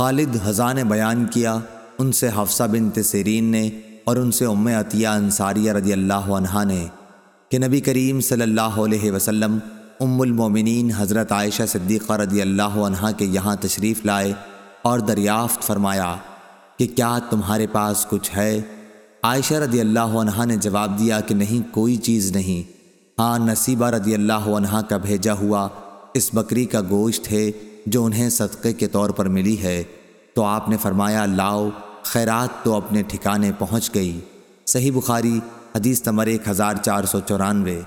خالد حضا نے بیان کیا، ان سے حفصہ بنت سیرین نے اور ان سے ام عطیہ انصاریہ رضی اللہ عنہ نے کہ نبی کریم صلی اللہ علیہ وسلم ام المومنین حضرت عائشہ صدیقہ رضی اللہ عنہ کے یہاں تشریف لائے اور دریافت فرمایا کہ کیا تمہارے پاس کچھ ہے؟ عائشہ رضی اللہ عنہ نے جواب دیا کہ نہیں، کوئی چیز نہیں۔ ہاں نصیبہ رضی اللہ عنہ کا بھیجا ہوا اس بکری کا گوشت ہے جو انہیں صدقے کے طور پر ملی ہے، تو آپ نے فرمایا، لاؤ، خیرات تو اپنے ٹھکانے پہنچ گئی۔ صحیح بخاری، حدیث نمبر ایک ہزار چار سو چورانوے۔